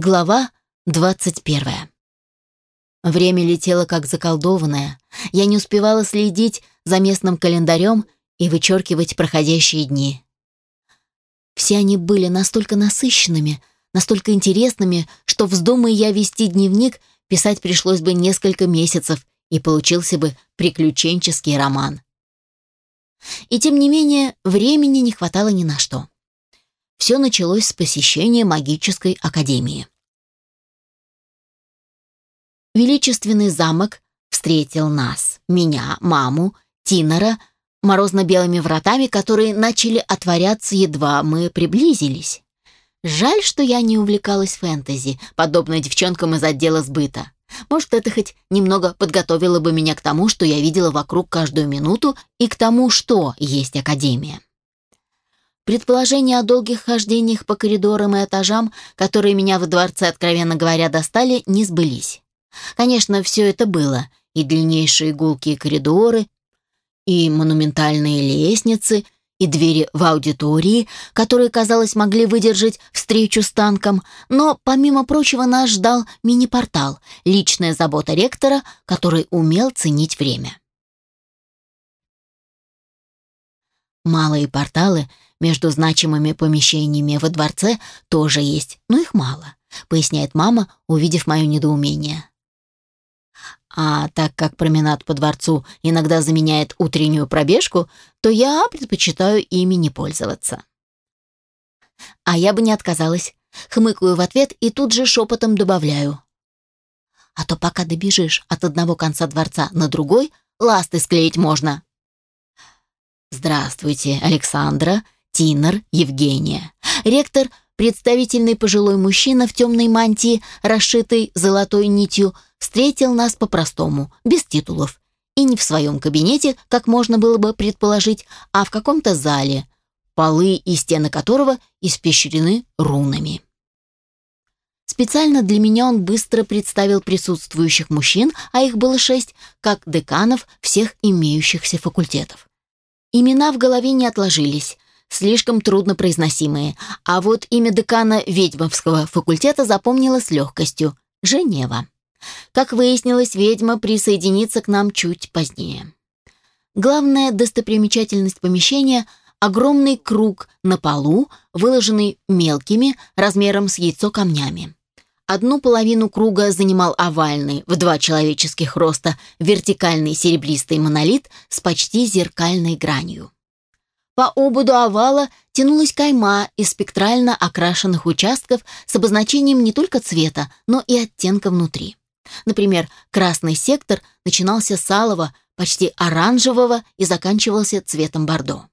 Глава 21. Время летело как заколдованное. Я не успевала следить за местным календарем и вычеркивать проходящие дни. Все они были настолько насыщенными, настолько интересными, что вздумая я вести дневник, писать пришлось бы несколько месяцев, и получился бы приключенческий роман. И тем не менее, времени не хватало ни на что. Все началось с посещения магической академии. Величественный замок встретил нас, меня, маму, Тинора, морозно-белыми вратами, которые начали отворяться, едва мы приблизились. Жаль, что я не увлекалась фэнтези, подобно девчонкам из отдела сбыта. Может, это хоть немного подготовило бы меня к тому, что я видела вокруг каждую минуту, и к тому, что есть Академия. Предположения о долгих хождениях по коридорам и этажам, которые меня в дворце, откровенно говоря, достали, не сбылись. Конечно, все это было, и длиннейшие гулкие коридоры, и монументальные лестницы, и двери в аудитории, которые, казалось, могли выдержать встречу с танком, но, помимо прочего, нас ждал мини-портал, личная забота ректора, который умел ценить время. Малые порталы — между значимыми помещениями во дворце тоже есть, но их мало, поясняет мама, увидев мое недоумение. А так как променад по дворцу иногда заменяет утреннюю пробежку, то я предпочитаю ими не пользоваться. А я бы не отказалась. Хмыкаю в ответ и тут же шепотом добавляю. А то пока добежишь от одного конца дворца на другой, ласты склеить можно. «Здравствуйте, Александра», Тинер Евгения. Ректор – представительный пожилой мужчина в темной мантии, расшитой золотой нитью, встретил нас по-простому, без титулов. И не в своем кабинете, как можно было бы предположить, а в каком-то зале, полы и стены которого испещрены рунами. Специально для меня он быстро представил присутствующих мужчин, а их было шесть, как деканов всех имеющихся факультетов. Имена в голове не отложились, слишком трудно произносимые, а вот имя декана ведьмовского факультета запомнила с легкостью – Женева. Как выяснилось, ведьма присоединится к нам чуть позднее. Главная достопримечательность помещения – огромный круг на полу, выложенный мелкими, размером с яйцо камнями. Одну половину круга занимал овальный, в два человеческих роста, вертикальный серебристый монолит с почти зеркальной гранью. По ободу овала тянулась кайма из спектрально окрашенных участков с обозначением не только цвета, но и оттенка внутри. Например, красный сектор начинался с алого, почти оранжевого и заканчивался цветом бордо.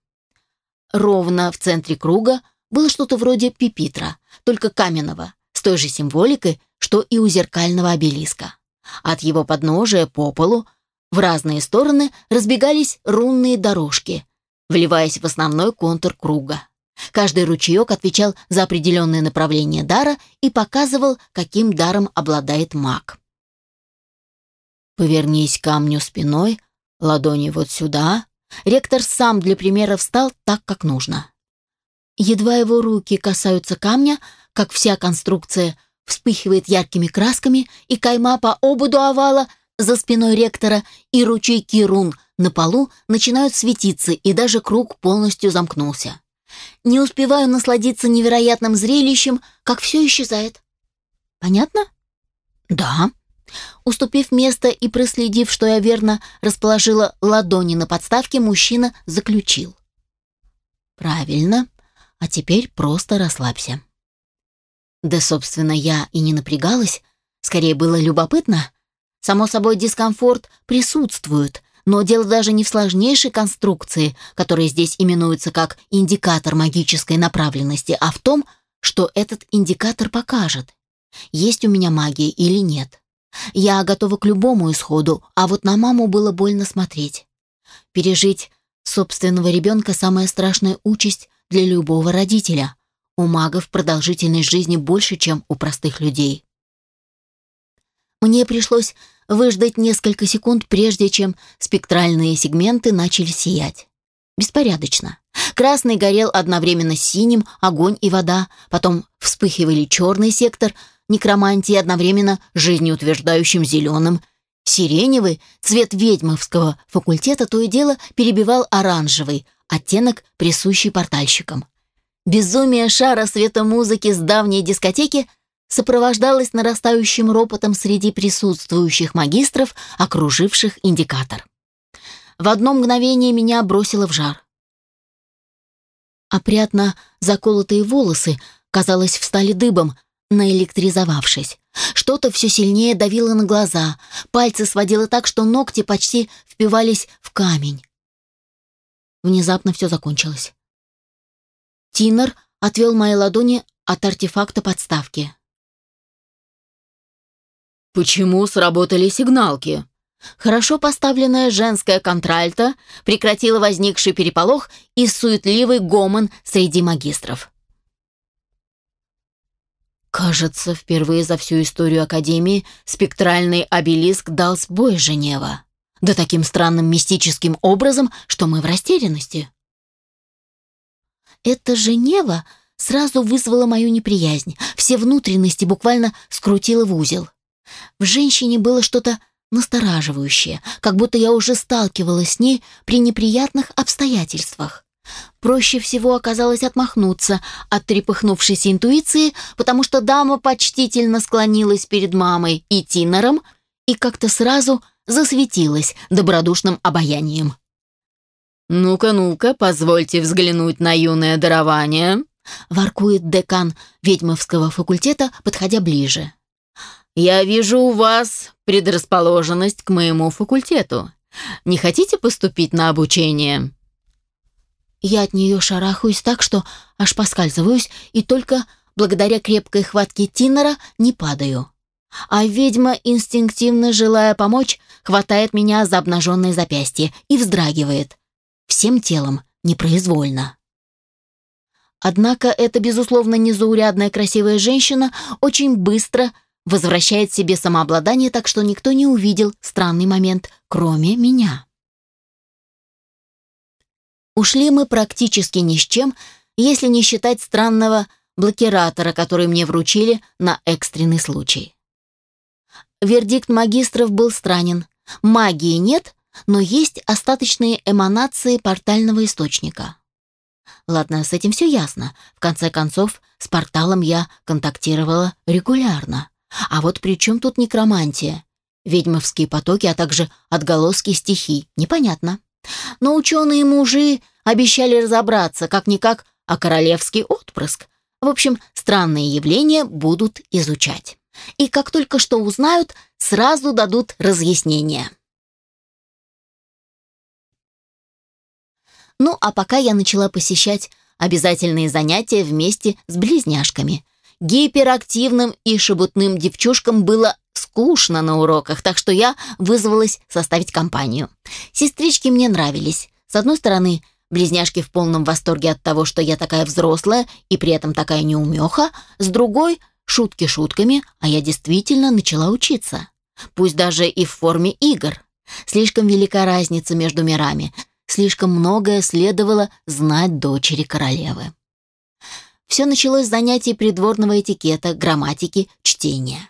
Ровно в центре круга было что-то вроде пипитра, только каменного, с той же символикой, что и у зеркального обелиска. От его подножия по полу в разные стороны разбегались рунные дорожки – вливаясь в основной контур круга. Каждый ручеек отвечал за определенное направление дара и показывал, каким даром обладает маг. «Повернись камню спиной, ладони вот сюда». Ректор сам для примера встал так, как нужно. Едва его руки касаются камня, как вся конструкция вспыхивает яркими красками, и кайма по ободу овала за спиной ректора и ручейки рун на полу начинают светиться, и даже круг полностью замкнулся. Не успеваю насладиться невероятным зрелищем, как все исчезает. Понятно? Да. Уступив место и проследив, что я верно расположила ладони на подставке, мужчина заключил. Правильно. А теперь просто расслабься. Да, собственно, я и не напрягалась. Скорее было любопытно. Само собой, дискомфорт присутствует, но дело даже не в сложнейшей конструкции, которая здесь именуется как индикатор магической направленности, а в том, что этот индикатор покажет, есть у меня магия или нет. Я готова к любому исходу, а вот на маму было больно смотреть. Пережить собственного ребенка – самая страшная участь для любого родителя. У магов продолжительность жизни больше, чем у простых людей. Мне пришлось выждать несколько секунд, прежде чем спектральные сегменты начали сиять. Беспорядочно. Красный горел одновременно синим, огонь и вода, потом вспыхивали черный сектор, некромантии одновременно жизнеутверждающим зеленым. Сиреневый, цвет ведьмовского факультета, то и дело перебивал оранжевый, оттенок, присущий портальщикам. Безумие шара светомузыки с давней дискотеки сопровождалось нарастающим ропотом среди присутствующих магистров, окруживших индикатор. В одно мгновение меня бросило в жар. Опрятно заколотые волосы, казалось, встали дыбом, наэлектризовавшись. Что-то все сильнее давило на глаза, пальцы сводило так, что ногти почти впивались в камень. Внезапно все закончилось. Тинер отвел мои ладони от артефакта подставки. «Почему сработали сигналки?» Хорошо поставленная женская контральта прекратила возникший переполох и суетливый гомон среди магистров. Кажется, впервые за всю историю Академии спектральный обелиск дал сбой Женева. Да таким странным мистическим образом, что мы в растерянности. Это Женева сразу вызвала мою неприязнь. Все внутренности буквально скрутила в узел. В женщине было что-то настораживающее, как будто я уже сталкивалась с ней при неприятных обстоятельствах. Проще всего оказалось отмахнуться от трепыхнувшейся интуиции, потому что дама почтительно склонилась перед мамой и Тинором и как-то сразу засветилась добродушным обаянием. «Ну-ка, ну-ка, позвольте взглянуть на юное дарование», воркует декан ведьмовского факультета, подходя ближе. «Я вижу у вас предрасположенность к моему факультету. Не хотите поступить на обучение?» Я от нее шарахаюсь так, что аж поскальзываюсь, и только благодаря крепкой хватке Тиннера не падаю. А ведьма, инстинктивно желая помочь, хватает меня за обнаженное запястье и вздрагивает. Всем телом, непроизвольно. Однако эта, безусловно, незаурядная красивая женщина очень быстро возвращает себе самообладание, так что никто не увидел странный момент, кроме меня. Ушли мы практически ни с чем, если не считать странного блокиратора, который мне вручили на экстренный случай. Вердикт магистров был странен. Магии нет, но есть остаточные эманации портального источника. Ладно, с этим все ясно. В конце концов, с порталом я контактировала регулярно. А вот при чем тут некромантия? Ведьмовские потоки, а также отголоски стихий. Непонятно. Но ученые-мужи обещали разобраться, как-никак, а королевский отпрыск. В общем, странные явления будут изучать. И как только что узнают, сразу дадут разъяснение. Ну, а пока я начала посещать обязательные занятия вместе с близняшками. Гиперактивным и шебутным девчушкам было скучно на уроках, так что я вызвалась составить компанию. Сестрички мне нравились. С одной стороны, близняшки в полном восторге от того, что я такая взрослая и при этом такая неумеха, с другой — шутки шутками, а я действительно начала учиться. Пусть даже и в форме игр. Слишком велика разница между мирами, слишком многое следовало знать дочери королевы. Все началось с занятий придворного этикета, грамматики, чтения.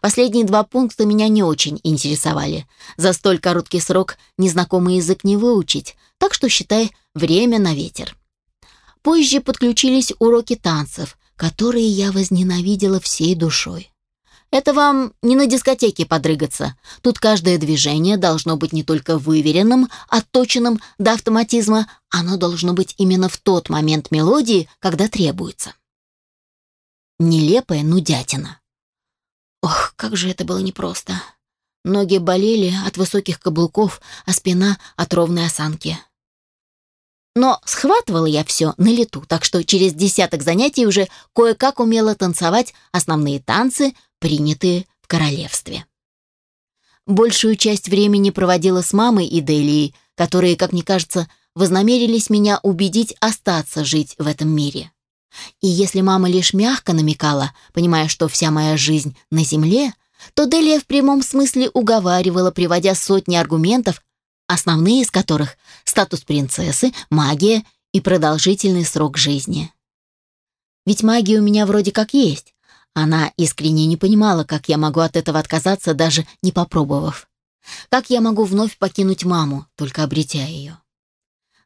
Последние два пункта меня не очень интересовали. За столь короткий срок незнакомый язык не выучить, так что, считай, время на ветер. Позже подключились уроки танцев, которые я возненавидела всей душой. Это вам не на дискотеке подрыгаться. Тут каждое движение должно быть не только выверенным, отточенным до автоматизма, оно должно быть именно в тот момент мелодии, когда требуется. Нелепая нудятина. Ох, как же это было непросто. Ноги болели от высоких каблуков, а спина от ровной осанки. Но схватывала я все на лету, так что через десяток занятий уже кое-как умела танцевать основные танцы, принятые в королевстве. Большую часть времени проводила с мамой и Делией, которые, как мне кажется, вознамерились меня убедить остаться жить в этом мире. И если мама лишь мягко намекала, понимая, что вся моя жизнь на земле, то Делия в прямом смысле уговаривала, приводя сотни аргументов, основные из которых – статус принцессы, магия и продолжительный срок жизни. Ведь магия у меня вроде как есть, Она искренне не понимала, как я могу от этого отказаться, даже не попробовав. Как я могу вновь покинуть маму, только обретя ее.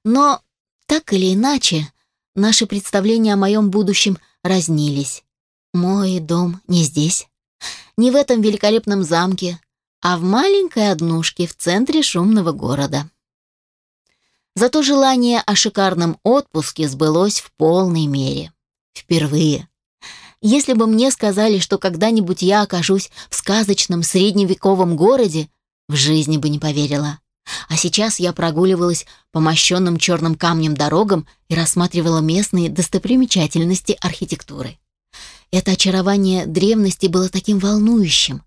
Но, так или иначе, наши представления о моем будущем разнились. Мой дом не здесь, не в этом великолепном замке, а в маленькой однушке в центре шумного города. Зато желание о шикарном отпуске сбылось в полной мере. Впервые. Если бы мне сказали, что когда-нибудь я окажусь в сказочном средневековом городе, в жизни бы не поверила. А сейчас я прогуливалась по мощенным черным камнем дорогам и рассматривала местные достопримечательности архитектуры. Это очарование древности было таким волнующим.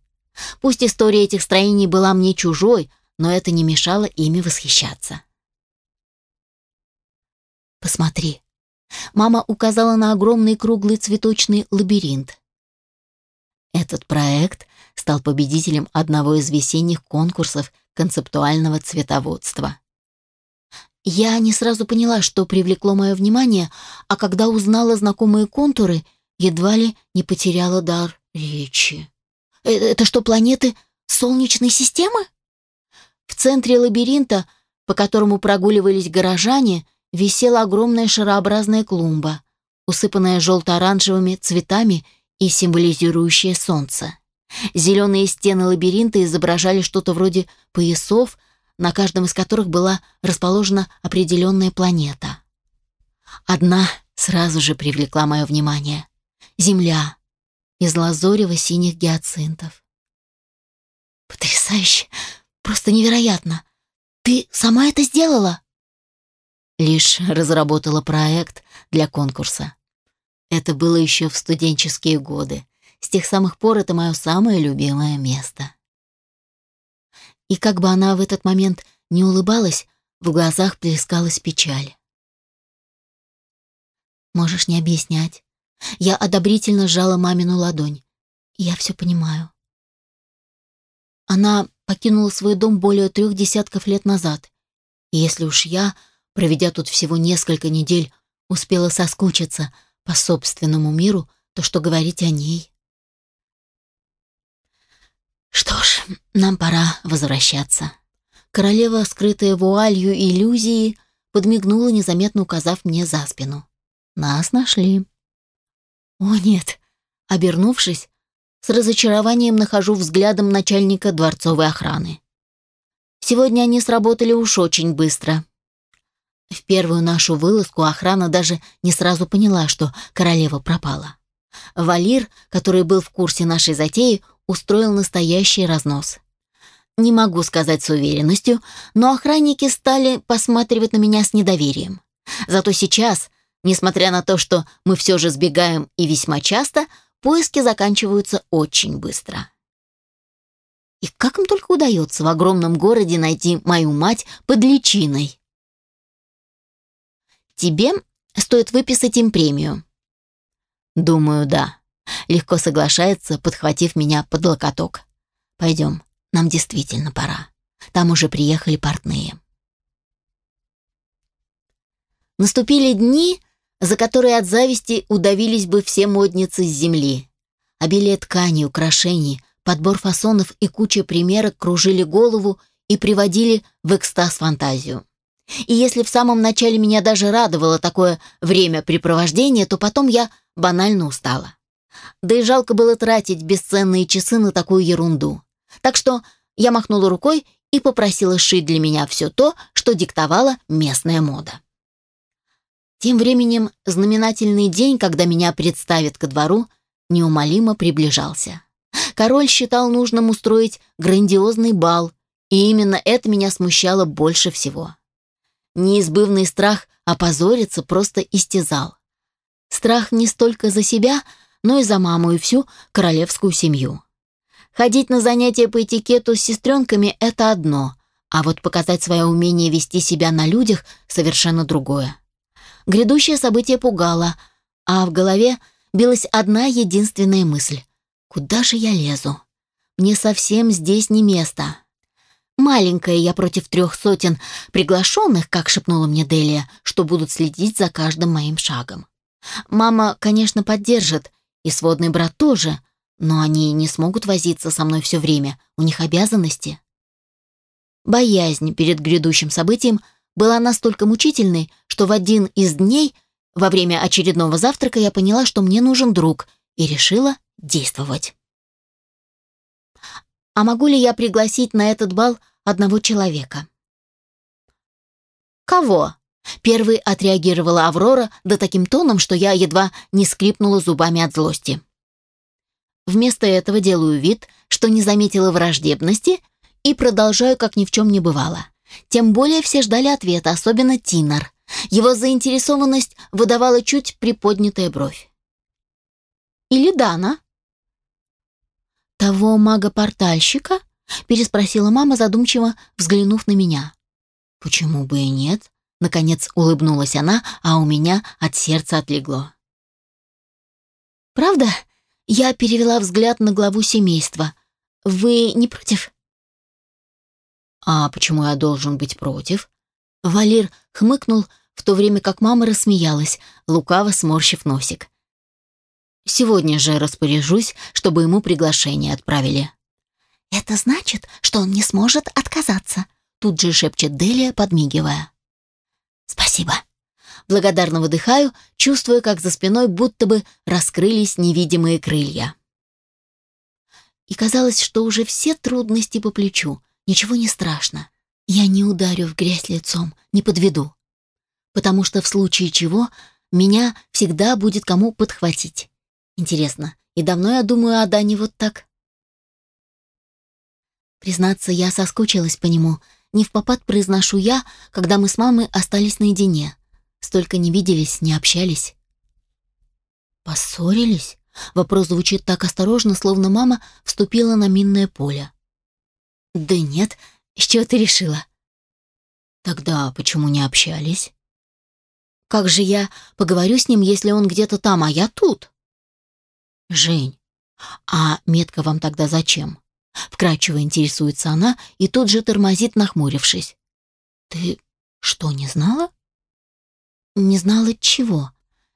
Пусть история этих строений была мне чужой, но это не мешало ими восхищаться. «Посмотри». Мама указала на огромный круглый цветочный лабиринт. Этот проект стал победителем одного из весенних конкурсов концептуального цветоводства. Я не сразу поняла, что привлекло мое внимание, а когда узнала знакомые контуры, едва ли не потеряла дар речи. «Э, «Это что, планеты Солнечной системы?» В центре лабиринта, по которому прогуливались горожане, висела огромная шарообразная клумба, усыпанная желто-оранжевыми цветами и символизирующая солнце. Зеленые стены лабиринта изображали что-то вроде поясов, на каждом из которых была расположена определенная планета. Одна сразу же привлекла мое внимание. Земля из лазорево-синих гиацинтов. «Потрясающе! Просто невероятно! Ты сама это сделала?» Лишь разработала проект для конкурса. Это было еще в студенческие годы. С тех самых пор это мое самое любимое место. И как бы она в этот момент не улыбалась, в глазах плескалась печаль. «Можешь не объяснять». Я одобрительно сжала мамину ладонь. «Я все понимаю». Она покинула свой дом более трех десятков лет назад. И если уж я проведя тут всего несколько недель, успела соскучиться по собственному миру, то что говорить о ней? Что ж, нам пора возвращаться. Королева, скрытая вуалью иллюзии, подмигнула, незаметно указав мне за спину. Нас нашли. О нет, обернувшись, с разочарованием нахожу взглядом начальника дворцовой охраны. Сегодня они сработали уж очень быстро. В первую нашу вылазку охрана даже не сразу поняла, что королева пропала. Валир, который был в курсе нашей затеи, устроил настоящий разнос. Не могу сказать с уверенностью, но охранники стали посматривать на меня с недоверием. Зато сейчас, несмотря на то, что мы все же сбегаем и весьма часто, поиски заканчиваются очень быстро. И как им только удается в огромном городе найти мою мать под личиной? Тебе стоит выписать им премию». «Думаю, да». Легко соглашается, подхватив меня под локоток. «Пойдем, нам действительно пора. Там уже приехали портные». Наступили дни, за которые от зависти удавились бы все модницы с земли. Обилие тканей, украшений, подбор фасонов и куча примерок кружили голову и приводили в экстаз фантазию. И если в самом начале меня даже радовало такое времяпрепровождение, то потом я банально устала. Да и жалко было тратить бесценные часы на такую ерунду. Так что я махнула рукой и попросила сшить для меня все то, что диктовала местная мода. Тем временем знаменательный день, когда меня представят ко двору, неумолимо приближался. Король считал нужным устроить грандиозный бал, и именно это меня смущало больше всего. Неизбывный страх опозориться просто истязал. Страх не столько за себя, но и за маму и всю королевскую семью. Ходить на занятия по этикету с сестренками – это одно, а вот показать свое умение вести себя на людях – совершенно другое. Грядущее событие пугало, а в голове билась одна единственная мысль – куда же я лезу? Мне совсем здесь не место. Маленькая я против трех сотен приглашенных, как шепнула мне Делия, что будут следить за каждым моим шагом. Мама, конечно, поддержит, И сводный брат тоже, но они не смогут возиться со мной все время, у них обязанности. Боязнь перед грядущим событием была настолько мучительной, что в один из дней во время очередного завтрака я поняла, что мне нужен друг, и решила действовать. А могу ли я пригласить на этот бал одного человека? Кого? Первый отреагировала Аврора да таким тоном, что я едва не скрипнула зубами от злости. Вместо этого делаю вид, что не заметила враждебности и продолжаю, как ни в чем не бывало. Тем более все ждали ответа, особенно Тинар. Его заинтересованность выдавала чуть приподнятая бровь. «Или Дана?» «Того мага-портальщика?» — переспросила мама, задумчиво взглянув на меня. «Почему бы и нет?» — наконец улыбнулась она, а у меня от сердца отлегло. «Правда?» — я перевела взгляд на главу семейства. «Вы не против?» «А почему я должен быть против?» Валир хмыкнул, в то время как мама рассмеялась, лукаво сморщив носик. «Сегодня же распоряжусь, чтобы ему приглашение отправили». «Это значит, что он не сможет отказаться», тут же шепчет Делия, подмигивая. «Спасибо». Благодарно выдыхаю, чувствуя, как за спиной будто бы раскрылись невидимые крылья. И казалось, что уже все трудности по плечу, ничего не страшно. Я не ударю в грязь лицом, не подведу. Потому что в случае чего меня всегда будет кому подхватить. Интересно, и давно я думаю о Дане вот так? Признаться, я соскучилась по нему. Не в попад произношу я, когда мы с мамой остались наедине. Столько не виделись, не общались. Поссорились? Вопрос звучит так осторожно, словно мама вступила на минное поле. Да нет, с чего ты решила? Тогда почему не общались? Как же я поговорю с ним, если он где-то там, а я тут? Жень, а метка вам тогда зачем? Вкрадчиво интересуется она и тут же тормозит, нахмурившись. Ты что, не знала? Не знала чего?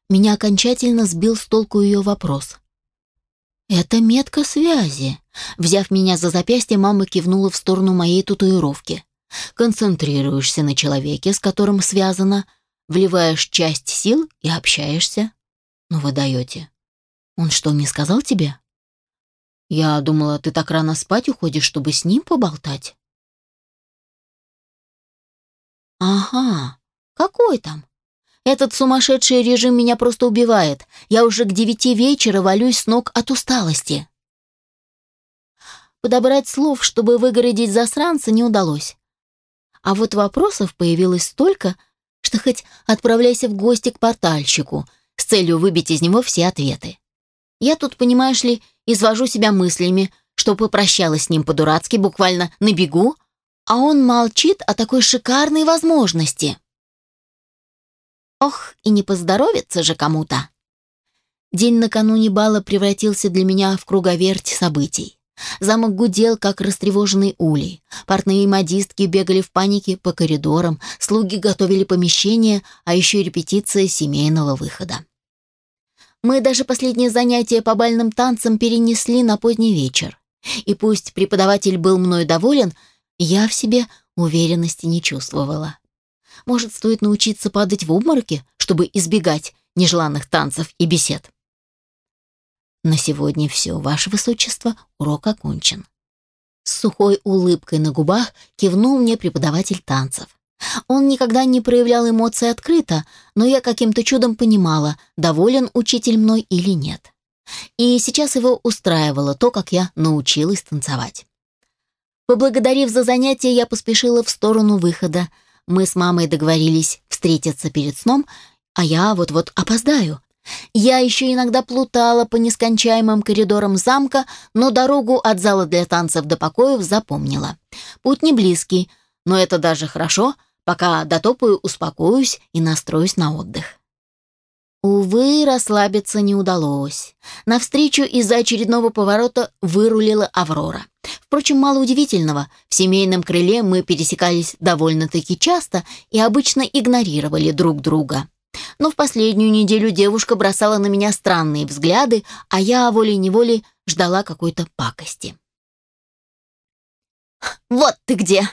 Меня окончательно сбил с толку ее вопрос. «Это метка связи». Взяв меня за запястье, мама кивнула в сторону моей татуировки. «Концентрируешься на человеке, с которым связано, вливаешь часть сил и общаешься. Ну вы даете. Он что, не сказал тебе?» «Я думала, ты так рано спать уходишь, чтобы с ним поболтать». «Ага, какой там? Этот сумасшедший режим меня просто убивает. Я уже к девяти вечера валюсь с ног от усталости. Подобрать слов, чтобы выгородить засранца, не удалось. А вот вопросов появилось столько, что хоть отправляйся в гости к портальщику с целью выбить из него все ответы. Я тут, понимаешь ли, извожу себя мыслями, что попрощалась с ним по-дурацки, буквально на бегу, а он молчит о такой шикарной возможности. Ох, и не поздоровится же кому-то. День накануне бала превратился для меня в круговерть событий. Замок гудел, как растревоженный улей. Портные модистки бегали в панике по коридорам, слуги готовили помещение, а еще репетиция семейного выхода. Мы даже последнее занятие по бальным танцам перенесли на поздний вечер. И пусть преподаватель был мной доволен, я в себе уверенности не чувствовала. Может, стоит научиться падать в обмороки, чтобы избегать нежеланных танцев и бесед? На сегодня все, ваше высочество, урок окончен. С сухой улыбкой на губах кивнул мне преподаватель танцев. Он никогда не проявлял эмоций открыто, но я каким-то чудом понимала, доволен учитель мной или нет. И сейчас его устраивало то, как я научилась танцевать. Поблагодарив за занятие, я поспешила в сторону выхода, мы с мамой договорились встретиться перед сном, а я вот-вот опоздаю. Я еще иногда плутала по нескончаемым коридорам замка, но дорогу от зала для танцев до покоев запомнила. Путь не близкий, но это даже хорошо, пока дотопаю, успокоюсь и настроюсь на отдых. Увы, расслабиться не удалось. Навстречу из-за очередного поворота вырулила Аврора. Впрочем, мало удивительного. В семейном крыле мы пересекались довольно-таки часто и обычно игнорировали друг друга. Но в последнюю неделю девушка бросала на меня странные взгляды, а я волей-неволей ждала какой-то пакости. «Вот ты где!»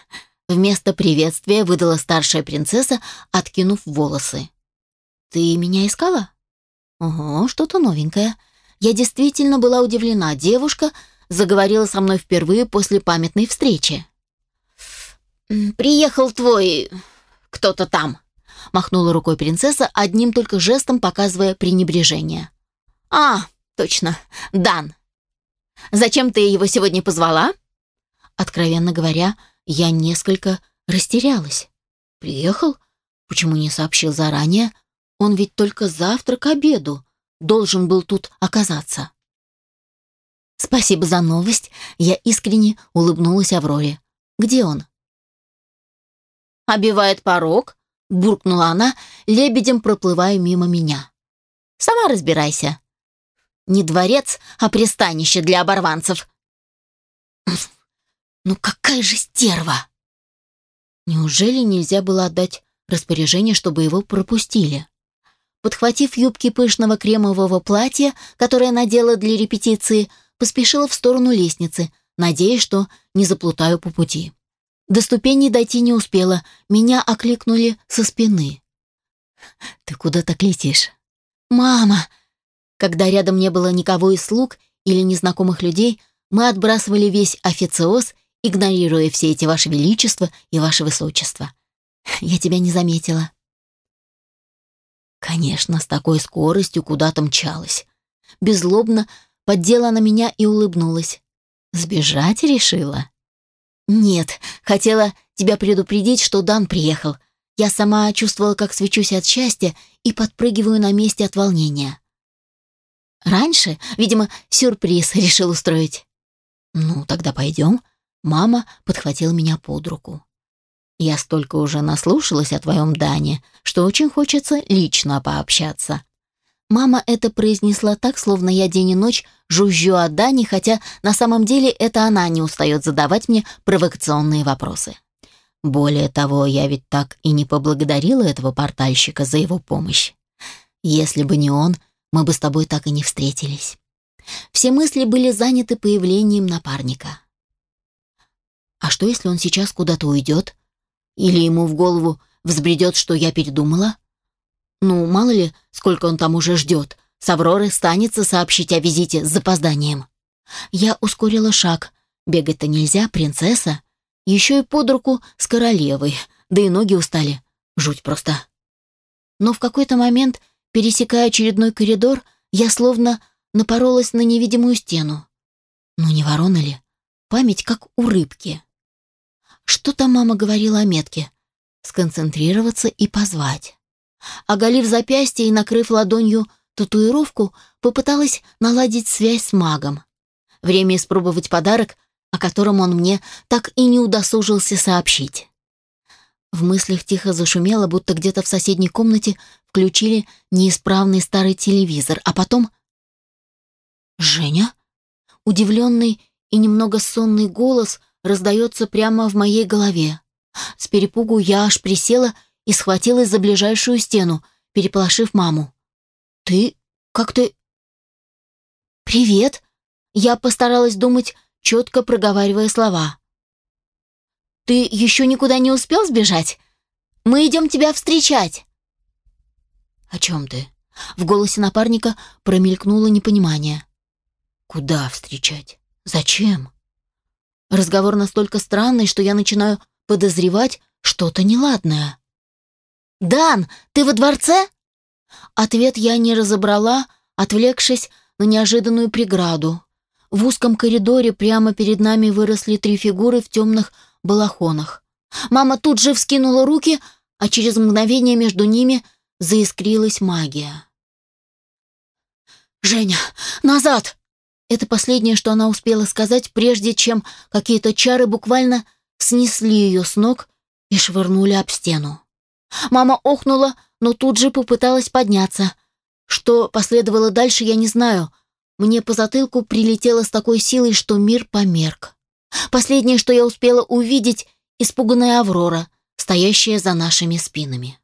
Вместо приветствия выдала старшая принцесса, откинув волосы. «Ты меня искала?» «Ого, что-то новенькое». Я действительно была удивлена. Девушка заговорила со мной впервые после памятной встречи. «Приехал твой... кто-то там», — махнула рукой принцесса, одним только жестом показывая пренебрежение. «А, точно, Дан. Зачем ты его сегодня позвала?» Откровенно говоря, я несколько растерялась. Приехал? Почему не сообщил заранее? Он ведь только завтра к обеду должен был тут оказаться. Спасибо за новость. Я искренне улыбнулась Авроре. Где он? Обивает порог, буркнула она, лебедем проплывая мимо меня. Сама разбирайся. Не дворец, а пристанище для оборванцев. Ну какая же стерва! Неужели нельзя было отдать распоряжение, чтобы его пропустили? Подхватив юбки пышного кремового платья, которое надела для репетиции, поспешила в сторону лестницы, надеясь, что не заплутаю по пути. До ступеней дойти не успела, меня окликнули со спины. «Ты куда так летишь?» «Мама!» Когда рядом не было никого из слуг или незнакомых людей, мы отбрасывали весь официоз игнорируя все эти ваше величество и ваше высочество. Я тебя не заметила. Конечно, с такой скоростью куда-то мчалась. Беззлобно поддела на меня и улыбнулась. Сбежать решила? Нет, хотела тебя предупредить, что Дан приехал. Я сама чувствовала, как свечусь от счастья и подпрыгиваю на месте от волнения. Раньше, видимо, сюрприз решил устроить. Ну, тогда пойдем. Мама подхватила меня под руку. «Я столько уже наслушалась о твоем Дане, что очень хочется лично пообщаться». Мама это произнесла так, словно я день и ночь жужжу о Дане, хотя на самом деле это она не устает задавать мне провокационные вопросы. Более того, я ведь так и не поблагодарила этого портальщика за его помощь. Если бы не он, мы бы с тобой так и не встретились. Все мысли были заняты появлением напарника. А что, если он сейчас куда-то уйдет? Или ему в голову взбредет, что я передумала? Ну, мало ли, сколько он там уже ждет. С Авроры станется сообщить о визите с запозданием. Я ускорила шаг. Бегать-то нельзя, принцесса. Еще и под руку с королевой. Да и ноги устали. Жуть просто. Но в какой-то момент, пересекая очередной коридор, я словно напоролась на невидимую стену. Ну не ворона ли? Память как у рыбки. Что там мама говорила о метке? Сконцентрироваться и позвать. Оголив запястье и накрыв ладонью татуировку, попыталась наладить связь с магом. Время испробовать подарок, о котором он мне так и не удосужился сообщить. В мыслях тихо зашумело, будто где-то в соседней комнате включили неисправный старый телевизор, а потом... «Женя?» Удивленный и немного сонный голос раздается прямо в моей голове. С перепугу я аж присела и схватилась за ближайшую стену, переполошив маму. «Ты... как ты...» «Привет!» Я постаралась думать, четко проговаривая слова. «Ты еще никуда не успел сбежать? Мы идем тебя встречать!» «О чем ты?» В голосе напарника промелькнуло непонимание. «Куда встречать? Зачем?» Разговор настолько странный, что я начинаю подозревать что-то неладное. «Дан, ты во дворце?» Ответ я не разобрала, отвлекшись на неожиданную преграду. В узком коридоре прямо перед нами выросли три фигуры в темных балахонах. Мама тут же вскинула руки, а через мгновение между ними заискрилась магия. «Женя, назад!» Это последнее, что она успела сказать, прежде чем какие-то чары буквально снесли ее с ног и швырнули об стену. Мама охнула, но тут же попыталась подняться. Что последовало дальше, я не знаю. Мне по затылку прилетело с такой силой, что мир померк. Последнее, что я успела увидеть, испуганная Аврора, стоящая за нашими спинами.